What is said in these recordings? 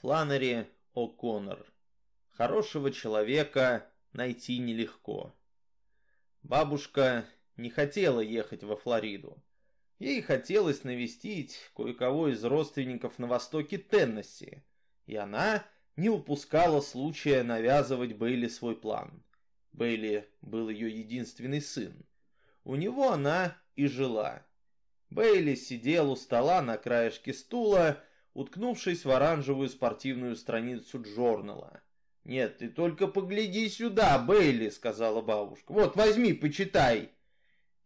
Фланнери О'Коннор. Хорошего человека найти нелегко. Бабушка не хотела ехать во Флориду. Ей хотелось навестить кое-кого из родственников на востоке Теннесси, и она не упускала случая навязывать Бейли свой план. Бейли был ее единственный сын. У него она и жила. Бейли сидел у стола на краешке стула, уткнувшись в оранжевую спортивную страницу Джорнала. «Нет, ты только погляди сюда, Бейли», — сказала бабушка. «Вот, возьми, почитай».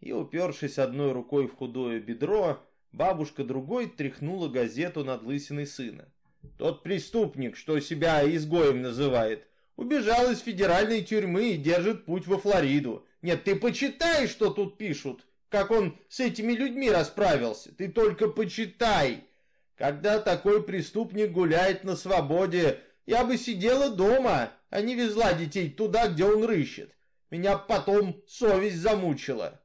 И, упершись одной рукой в худое бедро, бабушка другой тряхнула газету над лысиной сына. «Тот преступник, что себя изгоем называет, убежал из федеральной тюрьмы и держит путь во Флориду. Нет, ты почитай, что тут пишут, как он с этими людьми расправился. Ты только почитай». Когда такой преступник гуляет на свободе, я бы сидела дома, а не везла детей туда, где он рыщет. Меня потом совесть замучила.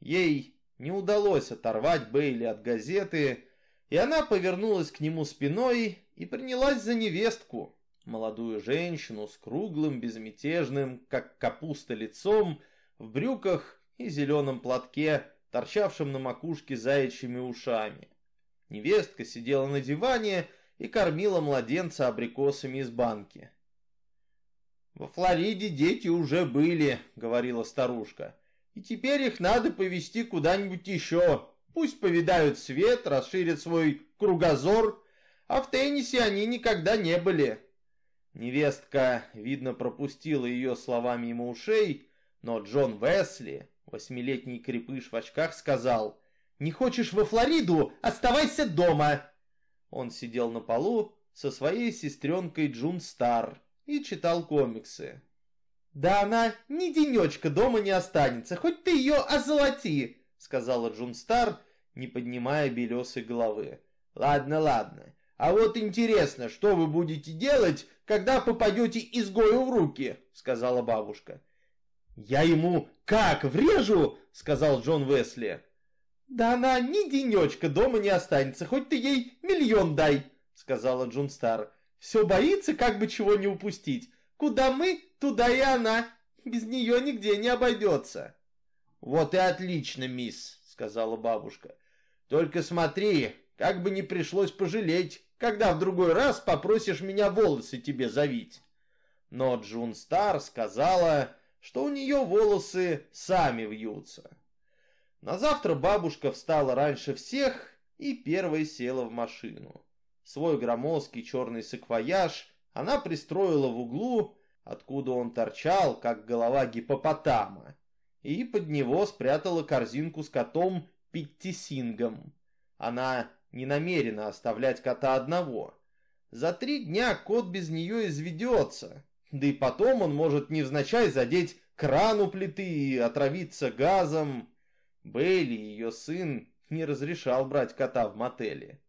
Ей не удалось оторвать Бейли от газеты, и она повернулась к нему спиной и принялась за невестку, молодую женщину с круглым, безмятежным, как капуста лицом, в брюках и зеленом платке, торчавшем на макушке заячьими ушами. Невестка сидела на диване и кормила младенца абрикосами из банки. «Во Флориде дети уже были», — говорила старушка, — «и теперь их надо повезти куда-нибудь еще. Пусть повидают свет, расширят свой кругозор, а в теннисе они никогда не были». Невестка, видно, пропустила ее словами ему ушей, но Джон Весли, восьмилетний крепыш в очках, сказал — не хочешь во Флориду? Оставайся дома!» Он сидел на полу со своей сестренкой Джун Стар и читал комиксы. «Да она ни денечка дома не останется, хоть ты ее озолоти!» сказала Джун Стар, не поднимая белесой головы. «Ладно, ладно. А вот интересно, что вы будете делать, когда попадете изгою в руки?» сказала бабушка. «Я ему как врежу?» сказал Джон Весли. «Да она ни денечка дома не останется, хоть ты ей миллион дай», — сказала Джун Стар. «Все боится, как бы чего не упустить. Куда мы, туда и она. Без нее нигде не обойдется». «Вот и отлично, мисс», — сказала бабушка. «Только смотри, как бы не пришлось пожалеть, когда в другой раз попросишь меня волосы тебе завить». Но Джун Стар сказала, что у нее волосы сами вьются. На завтра бабушка встала раньше всех и первой села в машину. Свой громоздкий черный саквояж она пристроила в углу, откуда он торчал, как голова гипопотама, и под него спрятала корзинку с котом Питтисингом. Она не намерена оставлять кота одного. За три дня кот без нее изведется, да и потом он может невзначай задеть кран у плиты и отравиться газом. Бейли, ее сын, не разрешал брать кота в мотеле.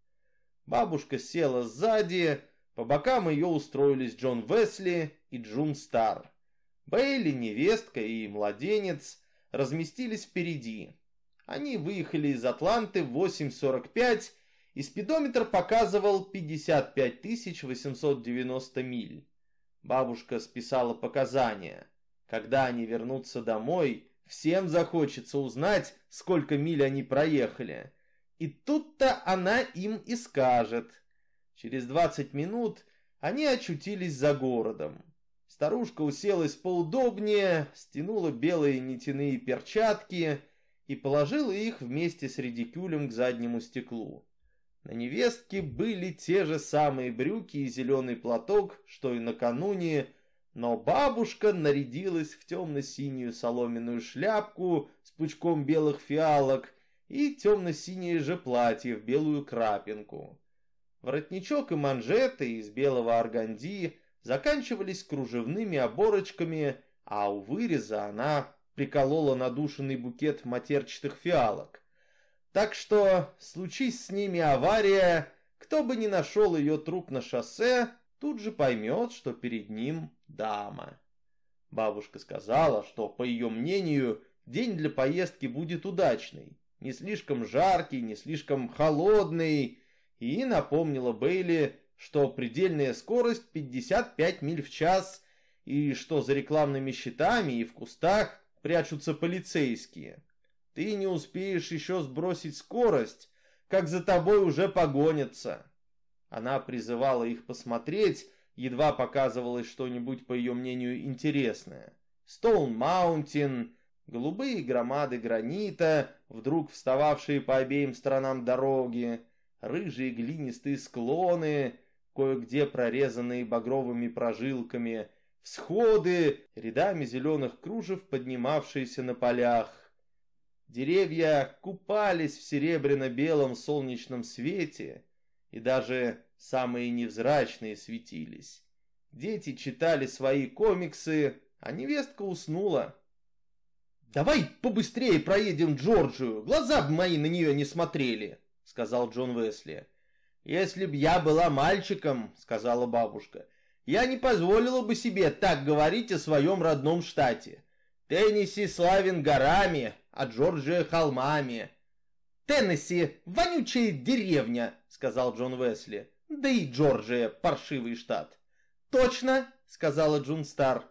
Бабушка села сзади, по бокам ее устроились Джон Весли и Джун Стар. Бейли, невестка и младенец разместились впереди. Они выехали из Атланты в 8.45, и спидометр показывал 55 890 миль. Бабушка списала показания. Когда они вернутся домой, Всем захочется узнать, сколько миль они проехали. И тут-то она им и скажет. Через двадцать минут они очутились за городом. Старушка уселась поудобнее, стянула белые нитяные перчатки и положила их вместе с редикюлем к заднему стеклу. На невестке были те же самые брюки и зеленый платок, что и накануне, но бабушка нарядилась в темно-синюю соломенную шляпку с пучком белых фиалок и темно-синее же платье в белую крапинку. Воротничок и манжеты из белого органди заканчивались кружевными оборочками, а у выреза она приколола надушенный букет матерчатых фиалок. Так что, случись с ними авария, кто бы ни нашел ее труп на шоссе, тут же поймет, что перед ним дама. Бабушка сказала, что, по ее мнению, день для поездки будет удачный, не слишком жаркий, не слишком холодный, и напомнила Бейли, что предельная скорость 55 миль в час и что за рекламными щитами и в кустах прячутся полицейские. Ты не успеешь еще сбросить скорость, как за тобой уже погонятся. Она призывала их посмотреть, едва показывалось что-нибудь, по ее мнению, интересное. Стоун Маунтин, голубые громады гранита, вдруг встававшие по обеим сторонам дороги, рыжие глинистые склоны, кое-где прорезанные багровыми прожилками, всходы, рядами зеленых кружев, поднимавшиеся на полях. Деревья купались в серебряно-белом солнечном свете, и даже самые невзрачные светились. Дети читали свои комиксы, а невестка уснула. «Давай побыстрее проедем Джорджию, глаза бы мои на нее не смотрели», — сказал Джон Весли. «Если б я была мальчиком», — сказала бабушка, — «я не позволила бы себе так говорить о своем родном штате. Теннесси славен горами, а Джорджия холмами». «Теннесси — вонючая деревня», — сказал Джон Весли. Да и Джорджия — паршивый штат. Точно, сказала Джун Стар.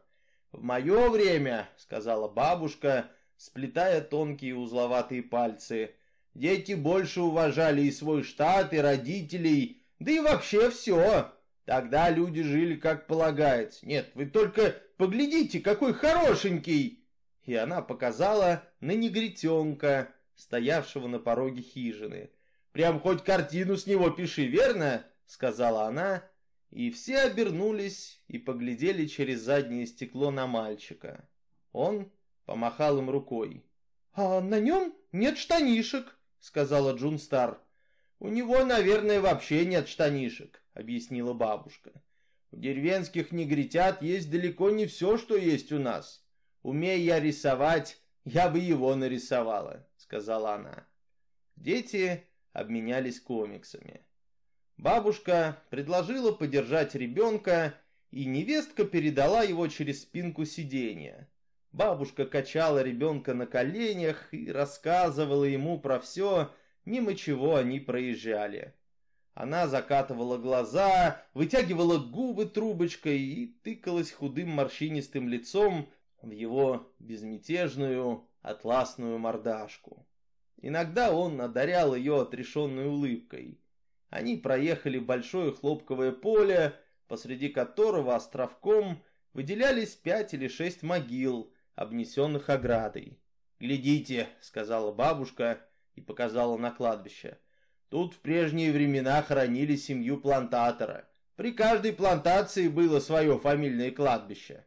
В мое время, сказала бабушка, сплетая тонкие узловатые пальцы, дети больше уважали и свой штат, и родителей, да и вообще все. Тогда люди жили как полагается. Нет, вы только поглядите, какой хорошенький!» И она показала на негритенка, стоявшего на пороге хижины. «Прям хоть картину с него пиши, верно?» — сказала она, и все обернулись и поглядели через заднее стекло на мальчика. Он помахал им рукой. «А на нем нет штанишек», — сказала Джун Стар. «У него, наверное, вообще нет штанишек», — объяснила бабушка. «У деревенских негритят есть далеко не все, что есть у нас. Умея я рисовать, я бы его нарисовала», — сказала она. Дети обменялись комиксами. Бабушка предложила подержать ребенка, и невестка передала его через спинку сиденья. Бабушка качала ребенка на коленях и рассказывала ему про все, мимо чего они проезжали. Она закатывала глаза, вытягивала губы трубочкой и тыкалась худым морщинистым лицом в его безмятежную атласную мордашку. Иногда он одарял ее отрешенной улыбкой. Они проехали большое хлопковое поле, посреди которого островком выделялись пять или шесть могил, обнесенных оградой. «Глядите», — сказала бабушка и показала на кладбище. «Тут в прежние времена хоронили семью плантатора. При каждой плантации было свое фамильное кладбище».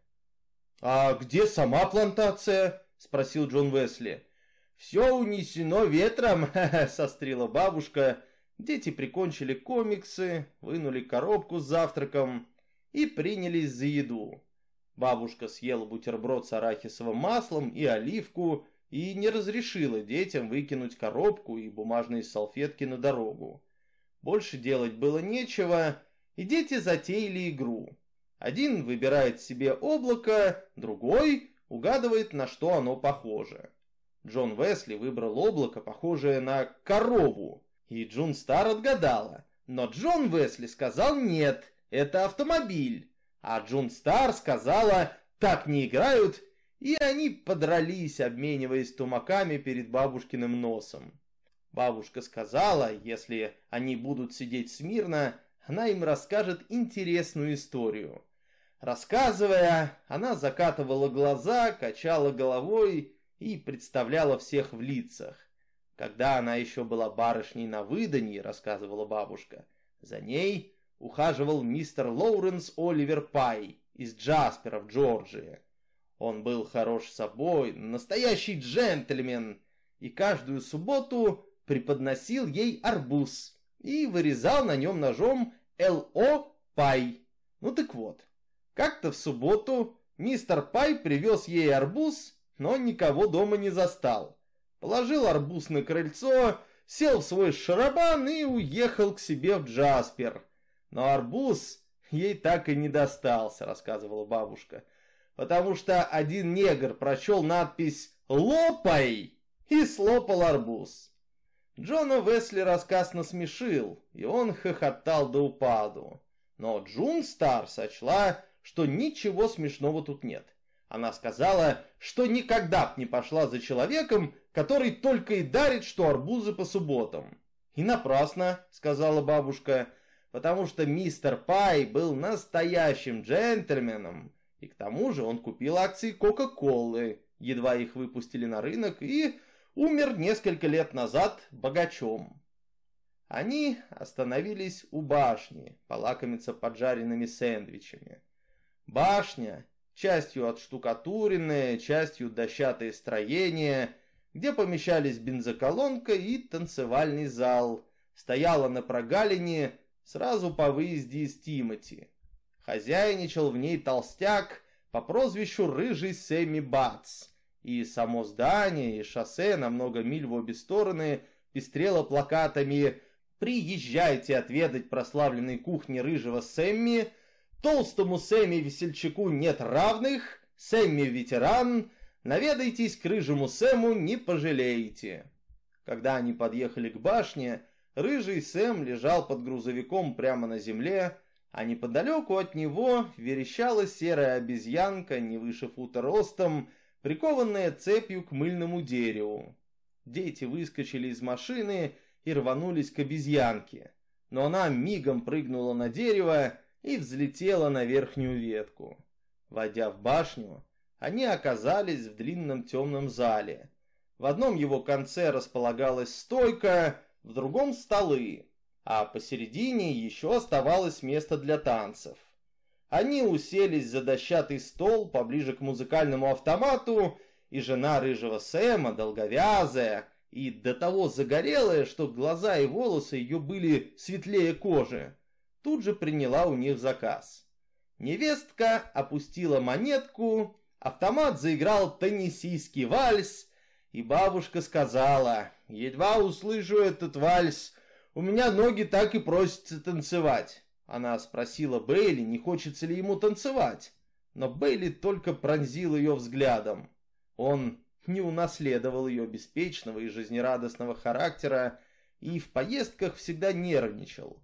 «А где сама плантация?» — спросил Джон Весли. «Все унесено ветром», — сострила бабушка Дети прикончили комиксы, вынули коробку с завтраком и принялись за еду. Бабушка съела бутерброд с арахисовым маслом и оливку и не разрешила детям выкинуть коробку и бумажные салфетки на дорогу. Больше делать было нечего, и дети затеяли игру. Один выбирает себе облако, другой угадывает, на что оно похоже. Джон Весли выбрал облако, похожее на корову, и Джун Стар отгадала. Но Джон Весли сказал нет, это автомобиль. А Джун Стар сказала, так не играют, и они подрались, обмениваясь тумаками перед бабушкиным носом. Бабушка сказала, если они будут сидеть смирно, она им расскажет интересную историю. Рассказывая, она закатывала глаза, качала головой и представляла всех в лицах. Когда она еще была барышней на выданье, рассказывала бабушка, за ней ухаживал мистер Лоуренс Оливер Пай из Джаспера в Джорджии. Он был хорош собой, настоящий джентльмен, и каждую субботу преподносил ей арбуз и вырезал на нем ножом Л.О. Пай. Ну так вот, как-то в субботу мистер Пай привез ей арбуз, но никого дома не застал положил арбуз на крыльцо, сел в свой шарабан и уехал к себе в Джаспер. Но арбуз ей так и не достался, рассказывала бабушка, потому что один негр прочел надпись «Лопай» и слопал арбуз. Джона Весли рассказ насмешил, и он хохотал до упаду. Но Джун Стар сочла, что ничего смешного тут нет. Она сказала, что никогда б не пошла за человеком, который только и дарит, что арбузы по субботам. И напрасно, сказала бабушка, потому что мистер Пай был настоящим джентльменом, и к тому же он купил акции Кока-Колы, едва их выпустили на рынок, и умер несколько лет назад богачом. Они остановились у башни, полакомиться поджаренными сэндвичами. Башня, частью отштукатуренная, частью дощатое строение, где помещались бензоколонка и танцевальный зал, стояла на прогалине сразу по выезде из Тимати. Хозяйничал в ней толстяк по прозвищу Рыжий Сэмми Бац, и само здание, и шоссе на много миль в обе стороны пестрело плакатами «Приезжайте отведать прославленной кухни Рыжего Сэмми», «Толстому Сэмми-весельчаку нет равных», «Сэмми-ветеран», «Наведайтесь к Рыжему Сэму, не пожалеете». Когда они подъехали к башне, Рыжий Сэм лежал под грузовиком прямо на земле, а неподалеку от него верещала серая обезьянка не выше фута ростом, прикованная цепью к мыльному дереву. Дети выскочили из машины и рванулись к обезьянке, но она мигом прыгнула на дерево и взлетела на верхнюю ветку. Войдя в башню, они оказались в длинном темном зале. В одном его конце располагалась стойка, в другом столы, а посередине еще оставалось место для танцев. Они уселись за дощатый стол поближе к музыкальному автомату, и жена рыжего Сэма, долговязая и до того загорелая, что глаза и волосы ее были светлее кожи, тут же приняла у них заказ. Невестка опустила монетку, автомат заиграл теннисийский вальс, и бабушка сказала, «Едва услышу этот вальс, у меня ноги так и просятся танцевать». Она спросила Бейли, не хочется ли ему танцевать, но Бейли только пронзил ее взглядом. Он не унаследовал ее беспечного и жизнерадостного характера и в поездках всегда нервничал.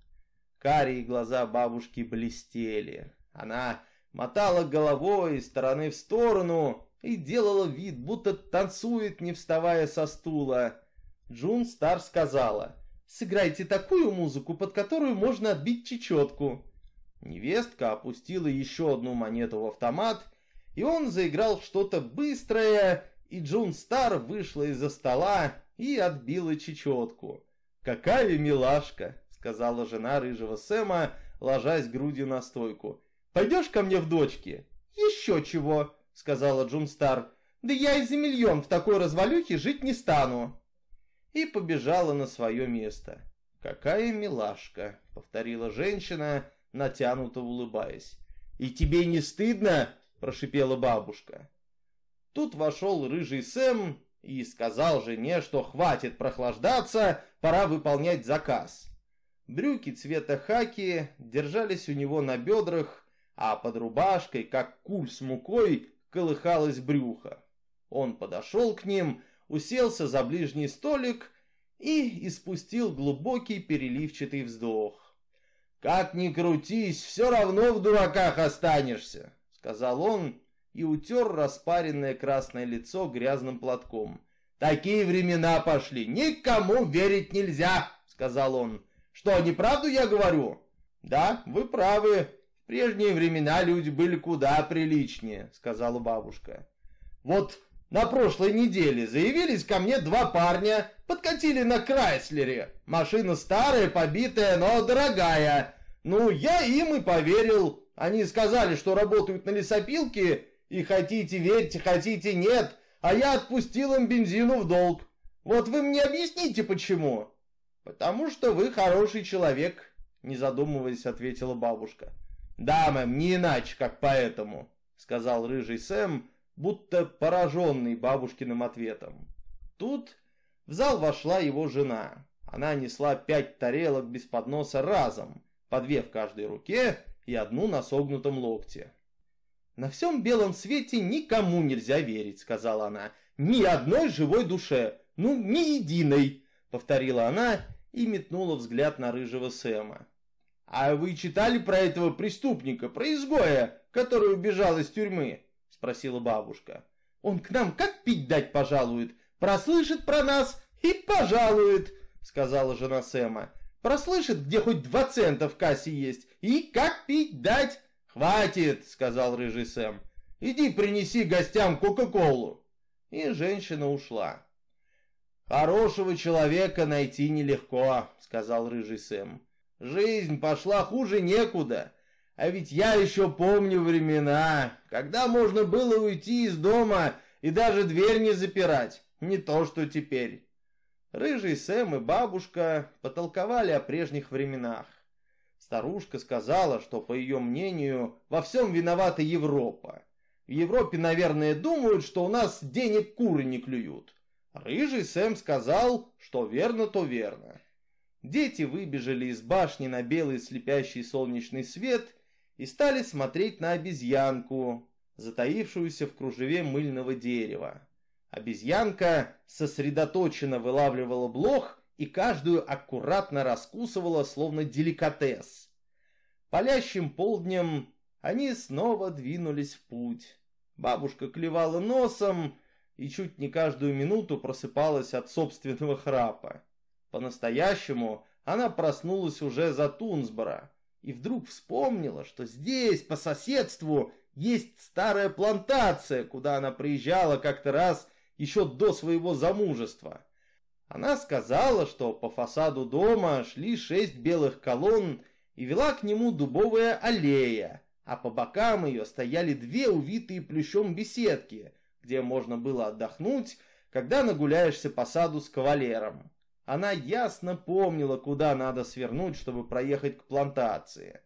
Карие глаза бабушки блестели. Она мотала головой из стороны в сторону, и делала вид, будто танцует, не вставая со стула. Джун Стар сказала, «Сыграйте такую музыку, под которую можно отбить чечетку». Невестка опустила еще одну монету в автомат, и он заиграл что-то быстрое, и Джун Стар вышла из-за стола и отбила чечетку. «Какая милашка!» — сказала жена рыжего Сэма, ложась грудью на стойку. «Пойдешь ко мне в дочки?» «Еще чего!» — сказала Джун Стар. «Да я и за миллион в такой развалюхе жить не стану!» И побежала на свое место. «Какая милашка!» — повторила женщина, натянуто улыбаясь. «И тебе не стыдно?» — прошипела бабушка. Тут вошел рыжий Сэм и сказал жене, что хватит прохлаждаться, пора выполнять заказ. Брюки цвета хаки держались у него на бедрах, а под рубашкой, как куль с мукой, колыхалось брюхо. Он подошел к ним, уселся за ближний столик и испустил глубокий переливчатый вздох. «Как ни крутись, все равно в дураках останешься», — сказал он и утер распаренное красное лицо грязным платком. «Такие времена пошли, никому верить нельзя», — сказал он. «Что, неправду я говорю?» «Да, вы правы, в прежние времена люди были куда приличнее, сказала бабушка. Вот на прошлой неделе заявились ко мне два парня, подкатили на Крайслере. Машина старая, побитая, но дорогая. Ну, я им и поверил. Они сказали, что работают на лесопилке, и хотите верьте, хотите нет, а я отпустил им бензину в долг. Вот вы мне объясните, почему? Потому что вы хороший человек, не задумываясь, ответила бабушка. «Да, мэм, не иначе, как поэтому», — сказал рыжий Сэм, будто пораженный бабушкиным ответом. Тут в зал вошла его жена. Она несла пять тарелок без подноса разом, по две в каждой руке и одну на согнутом локте. «На всем белом свете никому нельзя верить», — сказала она. «Ни одной живой душе, ну, ни единой», — повторила она и метнула взгляд на рыжего Сэма. «А вы читали про этого преступника, про изгоя, который убежал из тюрьмы?» — спросила бабушка. «Он к нам как пить дать пожалует, прослышит про нас и пожалует», — сказала жена Сэма. «Прослышит, где хоть два цента в кассе есть, и как пить дать». «Хватит», — сказал рыжий Сэм. «Иди принеси гостям Кока-Колу». И женщина ушла. «Хорошего человека найти нелегко», — сказал рыжий Сэм. «Жизнь пошла хуже некуда. А ведь я еще помню времена, когда можно было уйти из дома и даже дверь не запирать. Не то, что теперь». Рыжий Сэм и бабушка потолковали о прежних временах. Старушка сказала, что, по ее мнению, во всем виновата Европа. В Европе, наверное, думают, что у нас денег куры не клюют. Рыжий Сэм сказал, что верно, то верно. Дети выбежали из башни на белый слепящий солнечный свет и стали смотреть на обезьянку, затаившуюся в кружеве мыльного дерева. Обезьянка сосредоточенно вылавливала блох и каждую аккуратно раскусывала, словно деликатес. Палящим полднем они снова двинулись в путь. Бабушка клевала носом, и чуть не каждую минуту просыпалась от собственного храпа. По-настоящему она проснулась уже за Тунсбора и вдруг вспомнила, что здесь, по соседству, есть старая плантация, куда она приезжала как-то раз еще до своего замужества. Она сказала, что по фасаду дома шли шесть белых колонн и вела к нему дубовая аллея, а по бокам ее стояли две увитые плющом беседки – где можно было отдохнуть, когда нагуляешься по саду с кавалером. Она ясно помнила, куда надо свернуть, чтобы проехать к плантации.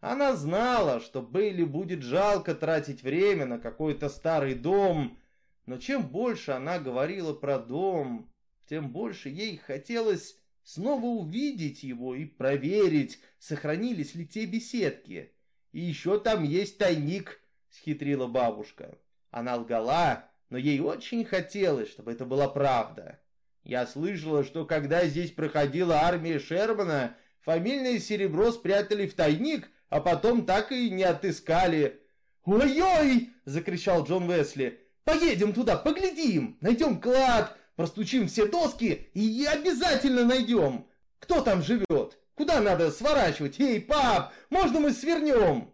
Она знала, что Бейли будет жалко тратить время на какой-то старый дом, но чем больше она говорила про дом, тем больше ей хотелось снова увидеть его и проверить, сохранились ли те беседки. И еще там есть тайник, схитрила бабушка. Она лгала, но ей очень хотелось, чтобы это была правда. Я слышала, что когда здесь проходила армия Шермана, фамильное серебро спрятали в тайник, а потом так и не отыскали. «Ой-ой!» — закричал Джон Весли. «Поедем туда, поглядим, найдем клад, простучим все доски и обязательно найдем. Кто там живет? Куда надо сворачивать? Эй, пап, можно мы свернем?»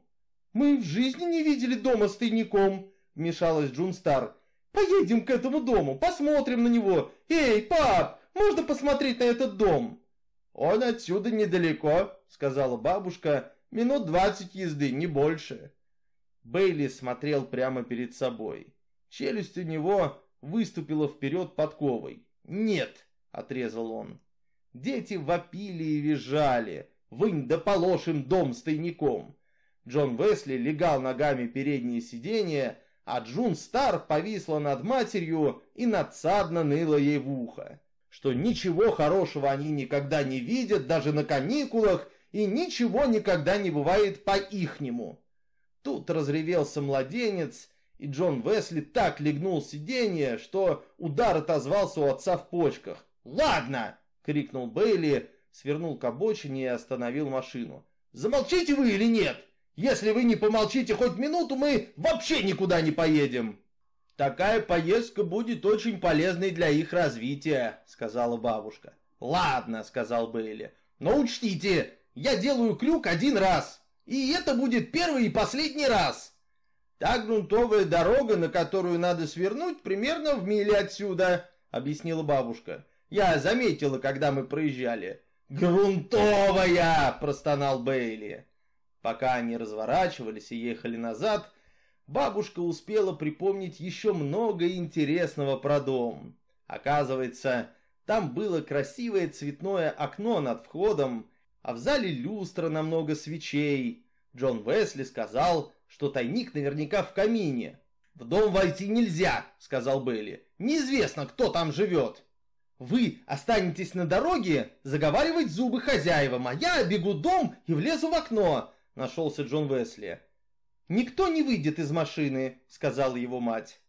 «Мы в жизни не видели дома с тайником», вмешалась Джун Стар. «Поедем к этому дому, посмотрим на него. Эй, пап, можно посмотреть на этот дом?» «Он отсюда недалеко», — сказала бабушка. «Минут двадцать езды, не больше». Бейли смотрел прямо перед собой. Челюсть у него выступила вперед подковой. «Нет!» — отрезал он. Дети вопили и визжали. «Вынь да положим дом с тайником!» Джон Весли легал ногами переднее сиденье, а Джун Стар повисла над матерью и надсадно ныла ей в ухо, что ничего хорошего они никогда не видят, даже на каникулах, и ничего никогда не бывает по-ихнему. Тут разревелся младенец, и Джон Весли так легнул сиденье, что удар отозвался у отца в почках. «Ладно!» — крикнул Бейли, свернул к обочине и остановил машину. «Замолчите вы или нет?» Если вы не помолчите хоть минуту, мы вообще никуда не поедем. Такая поездка будет очень полезной для их развития, сказала бабушка. Ладно, сказал Бейли. Но учтите, я делаю крюк один раз. И это будет первый и последний раз. Та грунтовая дорога, на которую надо свернуть, примерно в миле отсюда, объяснила бабушка. Я заметила, когда мы проезжали. «Грунтовая!» – простонал Бейли. Пока они разворачивались и ехали назад, бабушка успела припомнить еще много интересного про дом. Оказывается, там было красивое цветное окно над входом, а в зале люстра на много свечей. Джон Весли сказал, что тайник наверняка в камине. «В дом войти нельзя», — сказал Белли. «Неизвестно, кто там живет». «Вы останетесь на дороге заговаривать зубы хозяевам, а я бегу дом и влезу в окно нашелся Джон Весли. «Никто не выйдет из машины», — сказала его мать.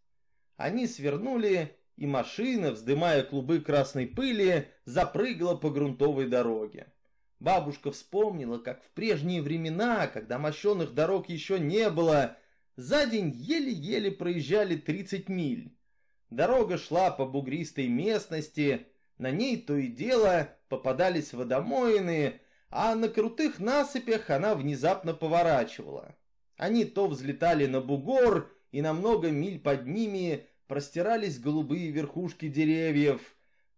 Они свернули, и машина, вздымая клубы красной пыли, запрыгала по грунтовой дороге. Бабушка вспомнила, как в прежние времена, когда мощенных дорог еще не было, за день еле-еле проезжали 30 миль. Дорога шла по бугристой местности, на ней то и дело попадались водомоины, а на крутых насыпях она внезапно поворачивала. Они то взлетали на бугор, и на много миль под ними простирались голубые верхушки деревьев,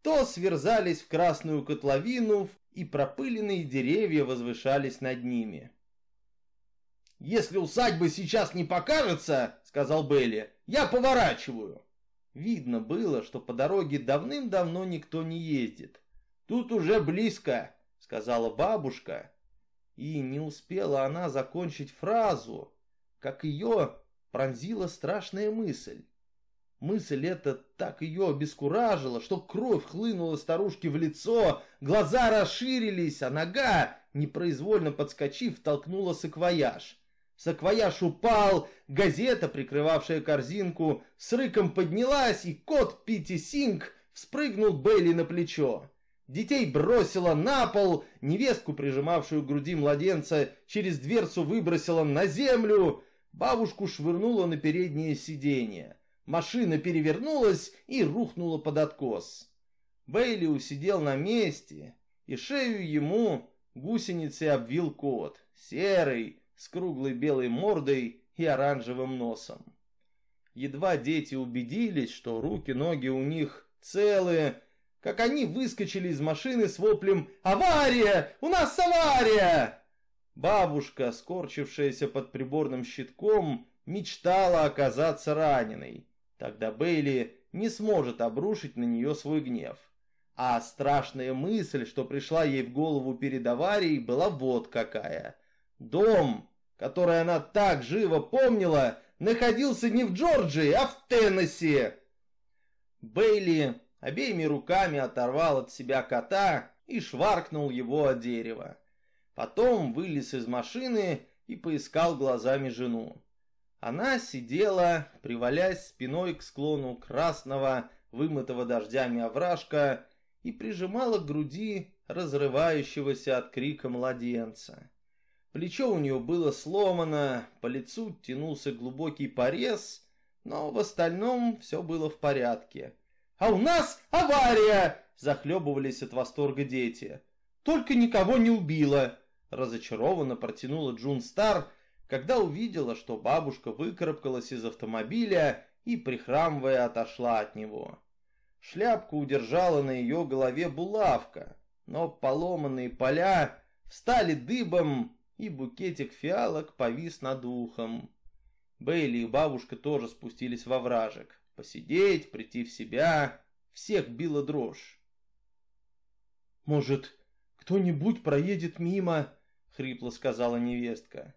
то сверзались в красную котловину, и пропыленные деревья возвышались над ними. «Если усадьба сейчас не покажется, — сказал Белли, — я поворачиваю». Видно было, что по дороге давным-давно никто не ездит. «Тут уже близко», — сказала бабушка. И не успела она закончить фразу, как ее пронзила страшная мысль. Мысль эта так ее обескуражила, что кровь хлынула старушке в лицо, глаза расширились, а нога, непроизвольно подскочив, толкнула саквояж. Саквояж упал, газета, прикрывавшая корзинку, с рыком поднялась, и кот Пити Синг вспрыгнул Бейли на плечо. Детей бросила на пол, невестку, прижимавшую к груди младенца, через дверцу выбросила на землю, бабушку швырнула на переднее сиденье. Машина перевернулась и рухнула под откос. Бейли усидел на месте, и шею ему гусеницей обвил кот, серый, с круглой белой мордой и оранжевым носом. Едва дети убедились, что руки-ноги у них целые, как они выскочили из машины с воплем «Авария! У нас авария!» Бабушка, скорчившаяся под приборным щитком, мечтала оказаться раненой. Тогда Бейли не сможет обрушить на нее свой гнев. А страшная мысль, что пришла ей в голову перед аварией, была вот какая. Дом, который она так живо помнила, находился не в Джорджии, а в Теннесси. Бейли обеими руками оторвал от себя кота и шваркнул его о дерево. Потом вылез из машины и поискал глазами жену. Она сидела, привалясь спиной к склону красного, вымытого дождями овражка, и прижимала к груди разрывающегося от крика младенца. Плечо у нее было сломано, по лицу тянулся глубокий порез, но в остальном все было в порядке. «А у нас авария!» – захлебывались от восторга дети. «Только никого не убило!» – разочарованно протянула Джун Стар – когда увидела, что бабушка выкарабкалась из автомобиля и, прихрамывая, отошла от него. Шляпку удержала на ее голове булавка, но поломанные поля встали дыбом, и букетик фиалок повис над ухом. Бейли и бабушка тоже спустились во вражек. Посидеть, прийти в себя, всех била дрожь. «Может, кто-нибудь проедет мимо?» — хрипло сказала невестка.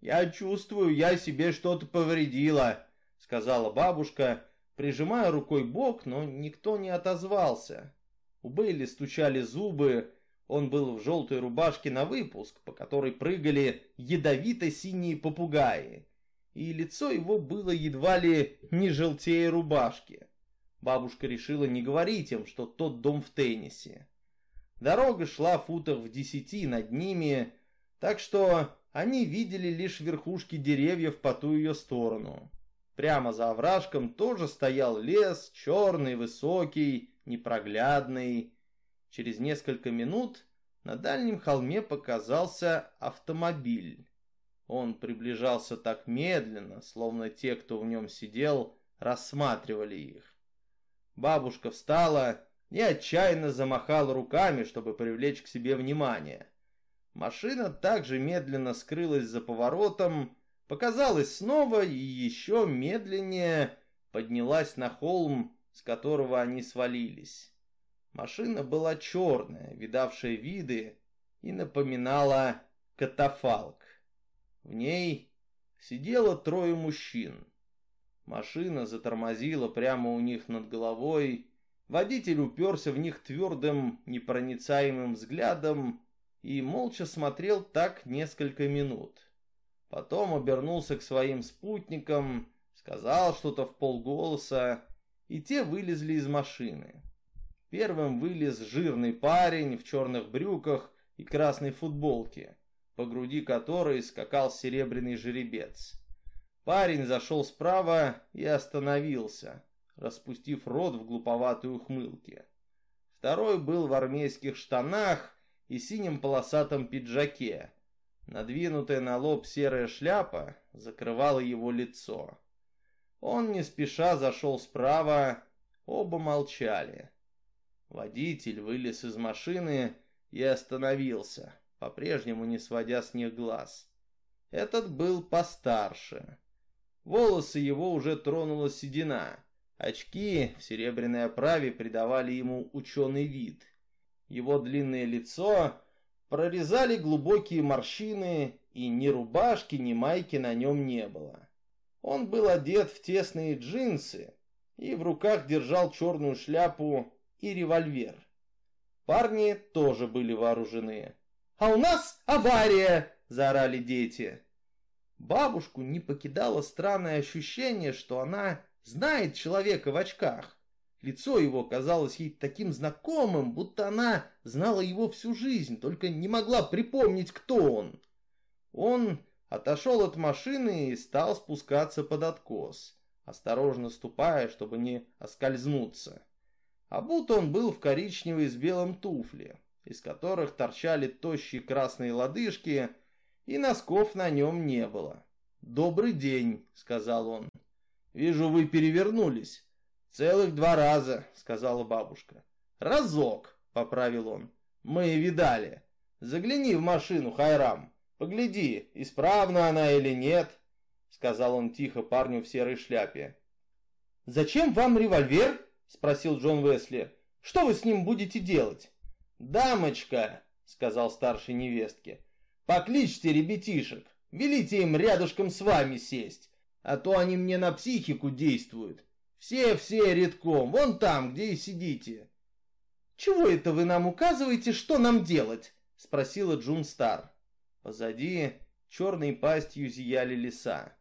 «Я чувствую, я себе что-то повредила», — сказала бабушка, прижимая рукой бок, но никто не отозвался. У Бейли стучали зубы, он был в желтой рубашке на выпуск, по которой прыгали ядовито-синие попугаи, и лицо его было едва ли не желтее рубашки. Бабушка решила не говорить им, что тот дом в теннисе. Дорога шла футах в десяти над ними, так что они видели лишь верхушки деревьев по ту ее сторону. Прямо за овражком тоже стоял лес, черный, высокий, непроглядный. Через несколько минут на дальнем холме показался автомобиль. Он приближался так медленно, словно те, кто в нем сидел, рассматривали их. Бабушка встала и отчаянно замахала руками, чтобы привлечь к себе внимание. Машина также медленно скрылась за поворотом, показалась снова и еще медленнее поднялась на холм, с которого они свалились. Машина была черная, видавшая виды, и напоминала катафалк. В ней сидело трое мужчин. Машина затормозила прямо у них над головой. Водитель уперся в них твердым, непроницаемым взглядом и молча смотрел так несколько минут. Потом обернулся к своим спутникам, сказал что-то в полголоса, и те вылезли из машины. Первым вылез жирный парень в черных брюках и красной футболке, по груди которой скакал серебряный жеребец. Парень зашел справа и остановился, распустив рот в глуповатой ухмылке. Второй был в армейских штанах и синем полосатом пиджаке. Надвинутая на лоб серая шляпа закрывала его лицо. Он не спеша зашел справа, оба молчали. Водитель вылез из машины и остановился, по-прежнему не сводя с них глаз. Этот был постарше. Волосы его уже тронула седина. Очки в серебряной оправе придавали ему ученый вид. Его длинное лицо прорезали глубокие морщины, и ни рубашки, ни майки на нем не было. Он был одет в тесные джинсы и в руках держал черную шляпу и револьвер. Парни тоже были вооружены. «А у нас авария!» – заорали дети. Бабушку не покидало странное ощущение, что она знает человека в очках. Лицо его казалось ей таким знакомым, будто она знала его всю жизнь, только не могла припомнить, кто он. Он отошел от машины и стал спускаться под откос, осторожно ступая, чтобы не оскользнуться. А будто он был в коричневой с белым туфле, из которых торчали тощие красные лодыжки, и носков на нем не было. «Добрый день», — сказал он. «Вижу, вы перевернулись». «Целых два раза», — сказала бабушка. «Разок», — поправил он. «Мы видали. Загляни в машину, Хайрам. Погляди, исправна она или нет», — сказал он тихо парню в серой шляпе. «Зачем вам револьвер?» — спросил Джон Весли. «Что вы с ним будете делать?» «Дамочка», — сказал старшей невестке, — «покличьте ребятишек, велите им рядышком с вами сесть, а то они мне на психику действуют. Все-все редком, вон там, где и сидите. Чего это вы нам указываете, что нам делать? Спросила Джун Стар. Позади черной пастью зияли леса.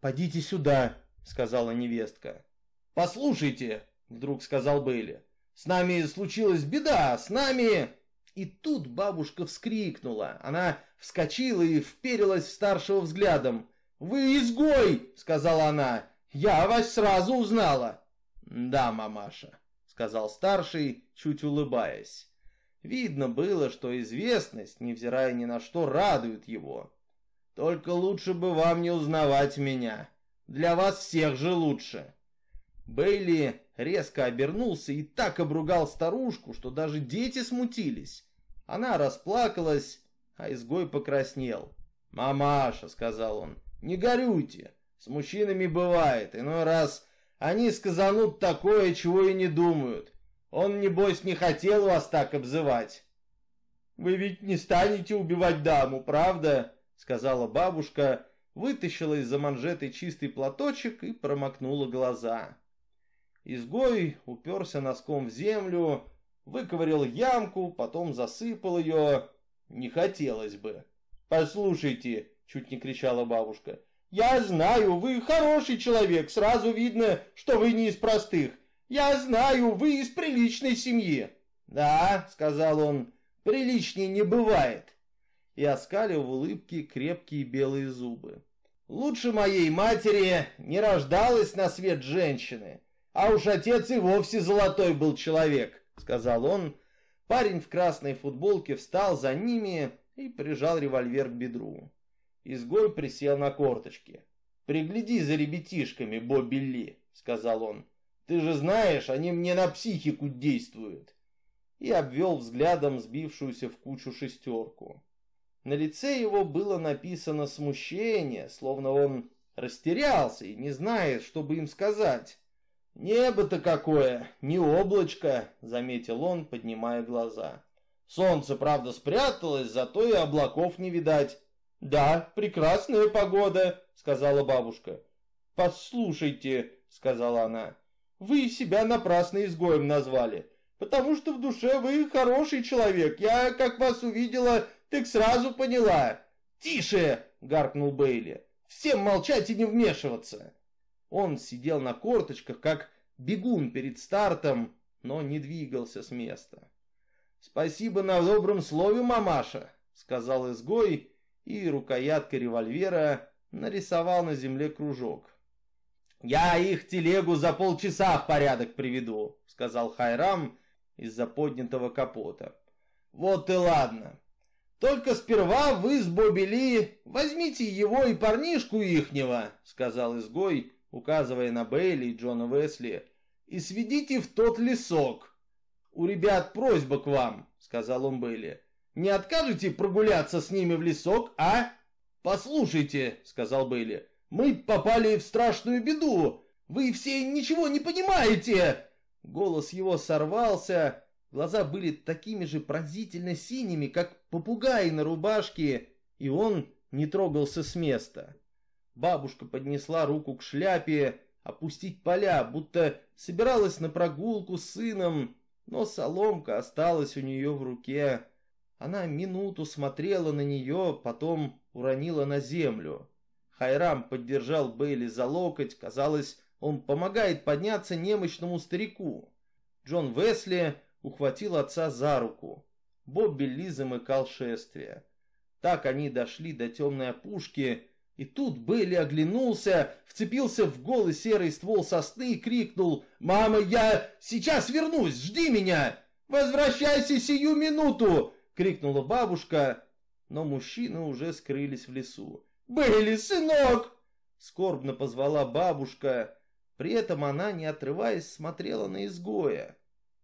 «Подите сюда», — сказала невестка. «Послушайте», — вдруг сказал Бейли, — «с нами случилась беда, с нами...» И тут бабушка вскрикнула. Она вскочила и вперилась в старшего взглядом. «Вы изгой!» — сказала она. Я вас сразу узнала. Да, мамаша, сказал старший, чуть улыбаясь. Видно было, что известность, невзирая ни на что, радует его. Только лучше бы вам не узнавать меня. Для вас всех же лучше. Бейли резко обернулся и так обругал старушку, что даже дети смутились. Она расплакалась, а изгой покраснел. «Мамаша», — сказал он, — «не горюйте. С мужчинами бывает, иной раз они сказанут такое, чего и не думают. Он, небось, не хотел вас так обзывать. «Вы ведь не станете убивать даму, правда?» — сказала бабушка, вытащила из-за манжеты чистый платочек и промокнула глаза. Изгой уперся носком в землю, выковырял ямку, потом засыпал ее. Не хотелось бы. «Послушайте!» — чуть не кричала бабушка. «Я знаю, вы хороший человек, сразу видно, что вы не из простых. Я знаю, вы из приличной семьи». «Да», — сказал он, — «приличней не бывает». И оскалил в улыбке крепкие белые зубы. «Лучше моей матери не рождалась на свет женщины, а уж отец и вовсе золотой был человек», — сказал он. Парень в красной футболке встал за ними и прижал револьвер к бедру. Изгой присел на корточки. «Пригляди за ребятишками, Бобби Ли», — сказал он. «Ты же знаешь, они мне на психику действуют». И обвел взглядом сбившуюся в кучу шестерку. На лице его было написано смущение, словно он растерялся и не знает, что бы им сказать. «Небо-то какое, не облачко», — заметил он, поднимая глаза. «Солнце, правда, спряталось, зато и облаков не видать. «Да, прекрасная погода», — сказала бабушка. «Послушайте», — сказала она, — «вы себя напрасно изгоем назвали, потому что в душе вы хороший человек. Я, как вас увидела, так сразу поняла». «Тише!» — гаркнул Бейли. «Всем молчать и не вмешиваться!» Он сидел на корточках, как бегун перед стартом, но не двигался с места. Спасибо на добром слове, мамаша, сказал изгой, и рукояткой револьвера нарисовал на земле кружок. «Я их телегу за полчаса в порядок приведу», — сказал Хайрам из-за поднятого капота. «Вот и ладно. Только сперва вы с Бобили возьмите его и парнишку ихнего», — сказал изгой, указывая на Бейли и Джона Весли, «и сведите в тот лесок. У ребят просьба к вам», — сказал он Бейли. «Не откажете прогуляться с ними в лесок, а?» «Послушайте», — сказал Бейли, — «мы попали в страшную беду. Вы все ничего не понимаете!» Голос его сорвался, глаза были такими же пронзительно синими, как попугаи на рубашке, и он не трогался с места. Бабушка поднесла руку к шляпе, опустить поля, будто собиралась на прогулку с сыном, но соломка осталась у нее в руке. Она минуту смотрела на нее, потом уронила на землю. Хайрам поддержал Бейли за локоть, казалось, он помогает подняться немощному старику. Джон Весли ухватил отца за руку. Бобби Ли замыкал шествие. Так они дошли до темной опушки, и тут Бейли оглянулся, вцепился в голый серый ствол сосны и крикнул «Мама, я сейчас вернусь, жди меня! Возвращайся сию минуту!» крикнула бабушка, но мужчины уже скрылись в лесу. «Бейли, сынок!» Скорбно позвала бабушка. При этом она, не отрываясь, смотрела на изгоя.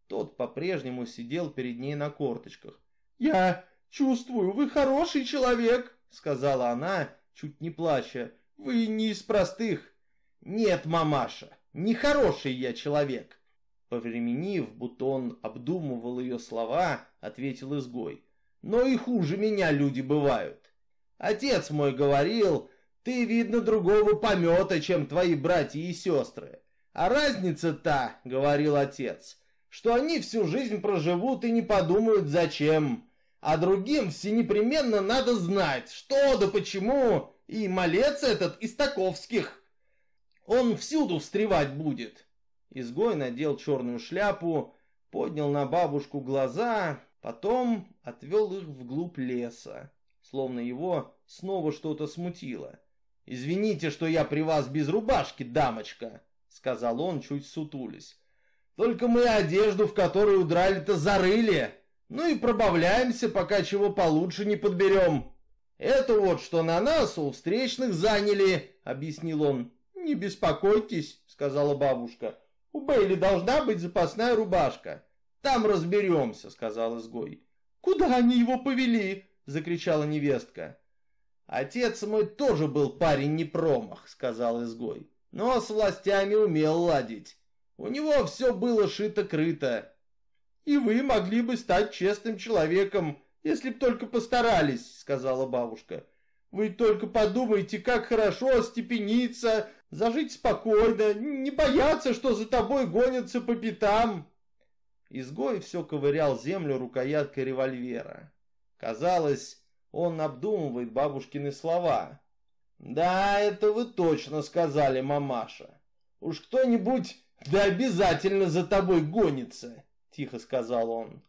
Тот по-прежнему сидел перед ней на корточках. «Я чувствую, вы хороший человек!» Сказала она, чуть не плача. «Вы не из простых!» «Нет, мамаша, не хороший я человек!» Повременив, будто он обдумывал ее слова, ответил изгой но и хуже меня люди бывают. Отец мой говорил, ты, видно, другого помета, чем твои братья и сестры. А разница та, говорил отец, что они всю жизнь проживут и не подумают зачем. А другим все непременно надо знать, что да почему, и малец этот из таковских. Он всюду встревать будет. Изгой надел черную шляпу, поднял на бабушку глаза Потом отвел их вглубь леса, словно его снова что-то смутило. «Извините, что я при вас без рубашки, дамочка», — сказал он, чуть сутулись. «Только мы одежду, в которую удрали-то, зарыли. Ну и пробавляемся, пока чего получше не подберем». «Это вот что на нас у встречных заняли», — объяснил он. «Не беспокойтесь», — сказала бабушка. «У Бейли должна быть запасная рубашка. Там разберемся, сказал изгой. Куда они его повели? закричала невестка. Отец мой тоже был парень не промах, сказал изгой. Но с властями умел ладить. У него все было шито-крыто. И вы могли бы стать честным человеком, если б только постарались, сказала бабушка. Вы только подумайте, как хорошо остепениться, зажить спокойно, не бояться, что за тобой гонятся по пятам. Изгой все ковырял землю рукояткой револьвера. Казалось, он обдумывает бабушкины слова. «Да, это вы точно сказали, мамаша. Уж кто-нибудь да обязательно за тобой гонится», — тихо сказал он.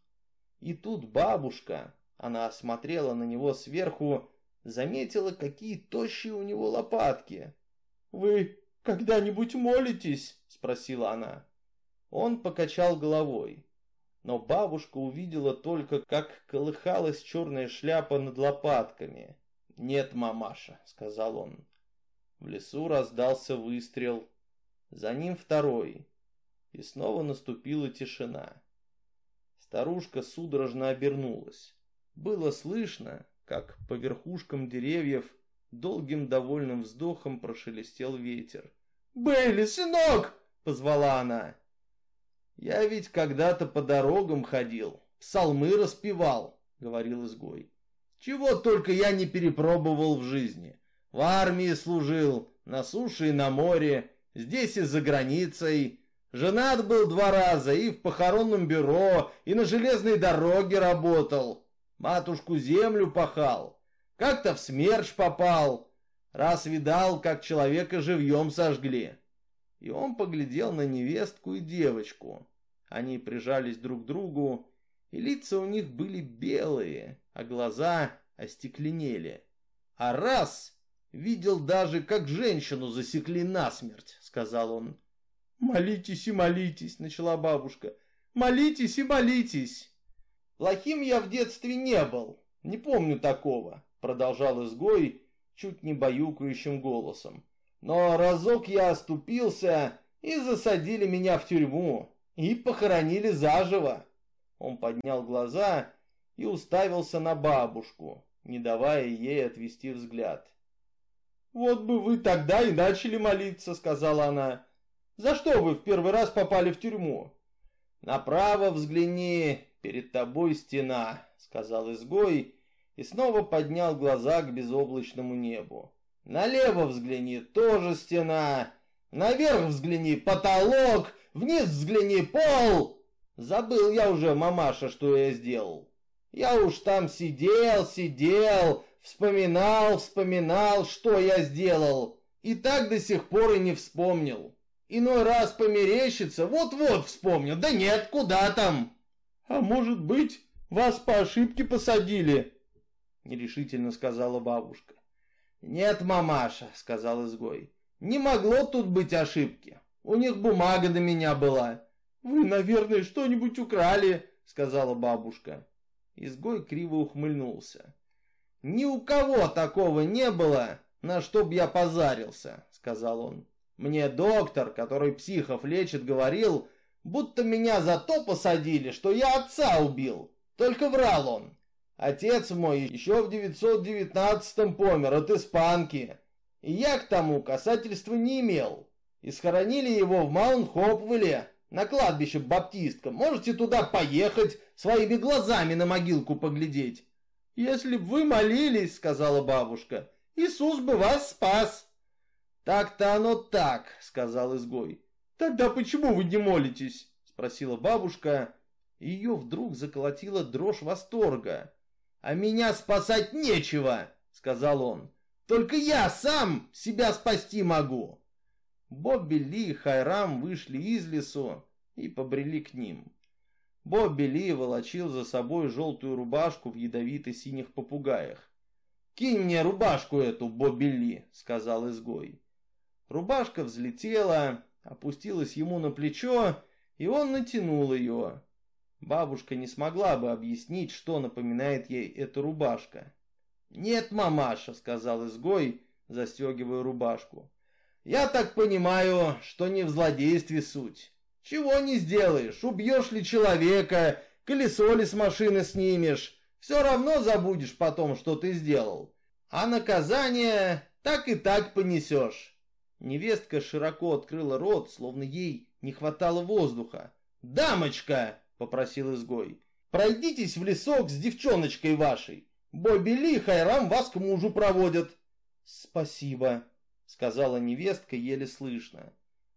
И тут бабушка, она осмотрела на него сверху, заметила, какие тощие у него лопатки. «Вы когда-нибудь молитесь?» — спросила она. Он покачал головой но бабушка увидела только, как колыхалась черная шляпа над лопатками. «Нет, мамаша», — сказал он. В лесу раздался выстрел, за ним второй, и снова наступила тишина. Старушка судорожно обернулась. Было слышно, как по верхушкам деревьев долгим довольным вздохом прошелестел ветер. «Бейли, сынок!» — позвала она. «Я ведь когда-то по дорогам ходил, псалмы распевал», — говорил изгой. «Чего только я не перепробовал в жизни. В армии служил, на суше и на море, здесь и за границей. Женат был два раза и в похоронном бюро, и на железной дороге работал. Матушку землю пахал. Как-то в смерч попал. Раз видал, как человека живьем сожгли. И он поглядел на невестку и девочку. Они прижались друг к другу, и лица у них были белые, а глаза остекленели. А раз видел даже, как женщину засекли насмерть, сказал он. Молитесь и молитесь, начала бабушка. Молитесь и молитесь. Плохим я в детстве не был, не помню такого, продолжал изгой чуть не баюкающим голосом. Но разок я оступился, и засадили меня в тюрьму, и похоронили заживо. Он поднял глаза и уставился на бабушку, не давая ей отвести взгляд. «Вот бы вы тогда и начали молиться», — сказала она. «За что вы в первый раз попали в тюрьму?» «Направо взгляни, перед тобой стена», — сказал изгой и снова поднял глаза к безоблачному небу. «Налево взгляни, тоже стена, наверх взгляни, потолок, вниз взгляни, пол!» Забыл я уже, мамаша, что я сделал. Я уж там сидел, сидел, вспоминал, вспоминал, что я сделал. И так до сих пор и не вспомнил. Иной раз померещится, вот-вот вспомню. Да нет, куда там? А может быть, вас по ошибке посадили? Нерешительно сказала бабушка. Нет, мамаша, сказал изгой. Не могло тут быть ошибки. У них бумага на меня была. «Вы, наверное, что-нибудь украли», — сказала бабушка. Изгой криво ухмыльнулся. «Ни у кого такого не было, на что б я позарился», — сказал он. «Мне доктор, который психов лечит, говорил, будто меня за то посадили, что я отца убил. Только врал он. Отец мой еще в 919-м помер от испанки, и я к тому касательства не имел. И схоронили его в Маунт-Хопвелле, на кладбище баптистка. Можете туда поехать, своими глазами на могилку поглядеть. Если б вы молились, сказала бабушка, Иисус бы вас спас. Так-то оно так, сказал изгой. Тогда почему вы не молитесь? Спросила бабушка. Ее вдруг заколотила дрожь восторга. А меня спасать нечего, сказал он. Только я сам себя спасти могу. Бобби Ли и Хайрам вышли из лесу и побрели к ним. Бобби Ли волочил за собой желтую рубашку в ядовито-синих попугаях. «Кинь мне рубашку эту, Бобби Ли», — сказал изгой. Рубашка взлетела, опустилась ему на плечо, и он натянул ее. Бабушка не смогла бы объяснить, что напоминает ей эта рубашка. «Нет, мамаша», — сказал изгой, застегивая рубашку. Я так понимаю, что не в злодействе суть. Чего не сделаешь, убьешь ли человека, колесо ли с машины снимешь, все равно забудешь потом, что ты сделал. А наказание так и так понесешь. Невестка широко открыла рот, словно ей не хватало воздуха. «Дамочка!» — попросил изгой. «Пройдитесь в лесок с девчоночкой вашей. Бобби Ли и Хайрам вас к мужу проводят». «Спасибо», сказала невестка еле слышно.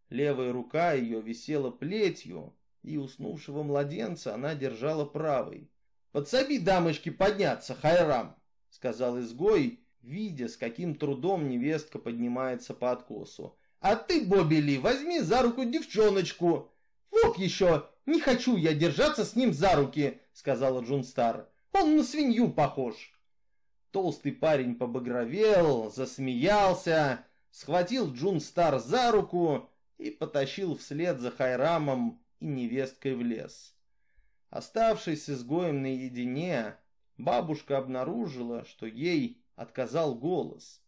Левая рука ее висела плетью, и уснувшего младенца она держала правой. «Подсоби дамочке подняться, Хайрам!» — сказал изгой, видя, с каким трудом невестка поднимается по откосу. «А ты, Бобби возьми за руку девчоночку!» «Вот еще! Не хочу я держаться с ним за руки!» — сказала Джун Стар. «Он на свинью похож!» Толстый парень побагровел, засмеялся, схватил Джун Стар за руку и потащил вслед за Хайрамом и невесткой в лес. Оставшись с изгоем наедине, бабушка обнаружила, что ей отказал голос.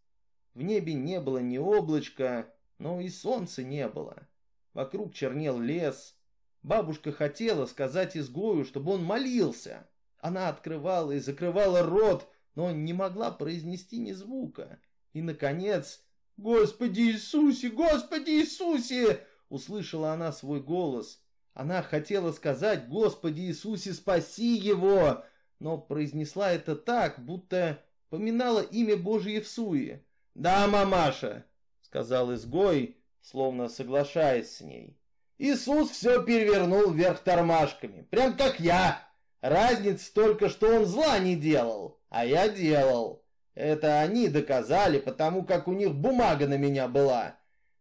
В небе не было ни облачка, но и солнца не было. Вокруг чернел лес. Бабушка хотела сказать изгою, чтобы он молился. Она открывала и закрывала рот, но не могла произнести ни звука. И, наконец, «Господи Иисусе! Господи Иисусе!» Услышала она свой голос. Она хотела сказать «Господи Иисусе, спаси его!» но произнесла это так, будто поминала имя Божье в суе. «Да, мамаша!» — сказал изгой, словно соглашаясь с ней. «Иисус все перевернул вверх тормашками, прям как я. Разница только, что он зла не делал, а я делал». Это они доказали, потому как у них бумага на меня была.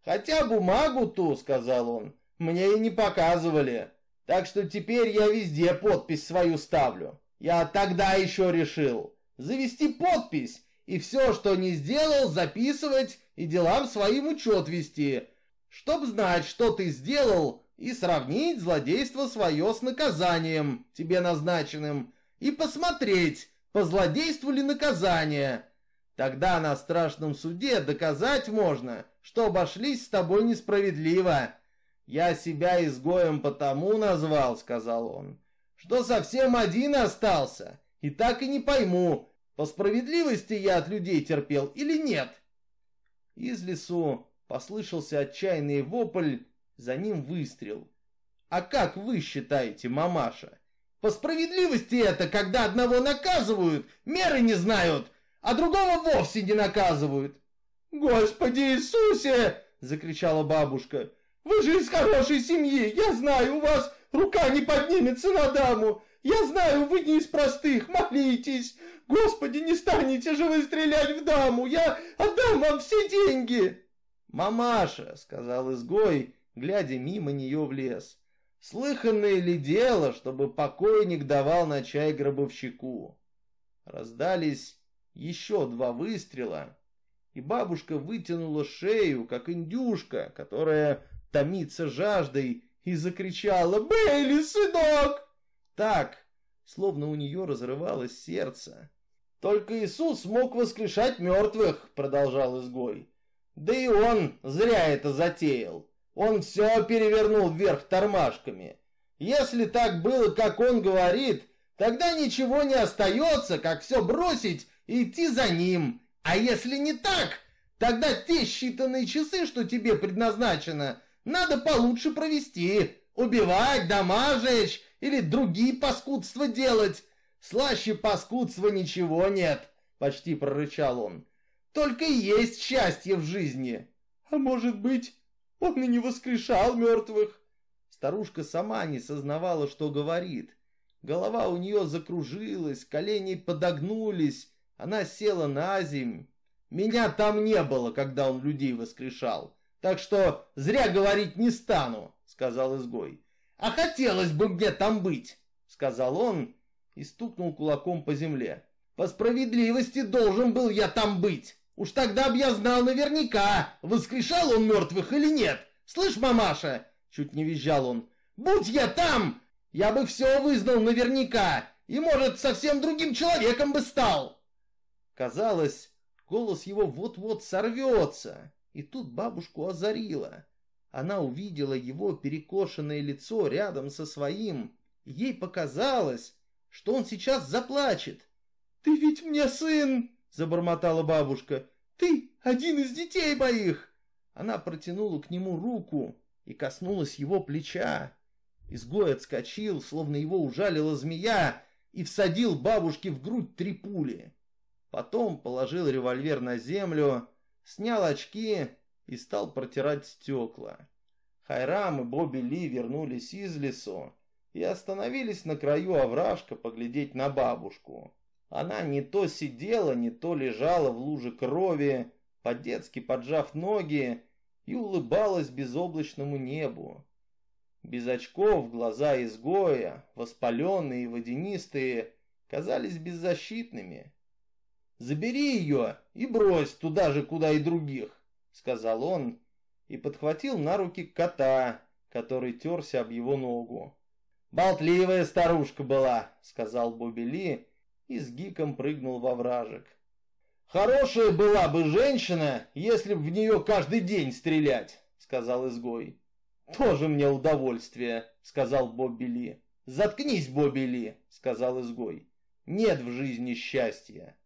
Хотя бумагу ту, сказал он, мне и не показывали. Так что теперь я везде подпись свою ставлю. Я тогда еще решил завести подпись и все, что не сделал, записывать и делам своим учет вести, чтоб знать, что ты сделал, и сравнить злодейство свое с наказанием, тебе назначенным, и посмотреть, по злодейству ли наказание. Тогда на страшном суде доказать можно, что обошлись с тобой несправедливо. Я себя изгоем потому назвал, сказал он, что совсем один остался, и так и не пойму, по справедливости я от людей терпел или нет. Из лесу послышался отчаянный вопль, за ним выстрел. А как вы считаете, мамаша? По справедливости это, когда одного наказывают, меры не знают, а другого вовсе не наказывают. «Господи Иисусе!» — закричала бабушка. «Вы же из хорошей семьи, я знаю, у вас рука не поднимется на даму. Я знаю, вы не из простых, молитесь. Господи, не станете же вы стрелять в даму, я отдам вам все деньги!» «Мамаша», — сказал изгой, глядя мимо нее в лес, — «слыханное ли дело, чтобы покойник давал на чай гробовщику?» Раздались еще два выстрела, и бабушка вытянула шею, как индюшка, которая томится жаждой, и закричала «Бейли, сынок!» Так, словно у нее разрывалось сердце. «Только Иисус мог воскрешать мертвых», — продолжал изгой. «Да и он зря это затеял. Он все перевернул вверх тормашками. Если так было, как он говорит, тогда ничего не остается, как все бросить и идти за ним. А если не так, тогда те считанные часы, что тебе предназначено, надо получше провести. Убивать, дома жечь или другие паскудства делать. Слаще паскудства ничего нет, почти прорычал он. Только и есть счастье в жизни. А может быть, он и не воскрешал мертвых? Старушка сама не сознавала, что говорит. Голова у нее закружилась, колени подогнулись, она села на земь. Меня там не было, когда он людей воскрешал, так что зря говорить не стану, сказал изгой. «А хотелось бы мне там быть», — сказал он и стукнул кулаком по земле. «По справедливости должен был я там быть. Уж тогда б я знал наверняка, воскрешал он мертвых или нет. Слышь, мамаша!» — чуть не визжал он. «Будь я там, я бы все вызнал наверняка и, может, совсем другим человеком бы стал!» Казалось, голос его вот-вот сорвется, и тут бабушку озарило. Она увидела его перекошенное лицо рядом со своим. Ей показалось, что он сейчас заплачет. «Ты ведь мне сын!» — забормотала бабушка. «Ты один из детей моих!» Она протянула к нему руку и коснулась его плеча. Изгой отскочил, словно его ужалила змея, и всадил бабушке в грудь три пули. Потом положил револьвер на землю, снял очки и стал протирать стекла. Хайрам и Бобби Ли вернулись из лесу и остановились на краю овражка поглядеть на бабушку. Она не то сидела, не то лежала в луже крови, по-детски поджав ноги, и улыбалась безоблачному небу. Без очков глаза изгоя, воспаленные и водянистые, казались беззащитными. «Забери ее и брось туда же, куда и других», — сказал он и подхватил на руки кота, который терся об его ногу. «Болтливая старушка была», — сказал Бобби Ли и с гиком прыгнул во вражек. «Хорошая была бы женщина, если б в нее каждый день стрелять», — сказал изгой. «Тоже мне удовольствие», — сказал Бобби Ли. «Заткнись, Бобби Ли», — сказал изгой. «Нет в жизни счастья».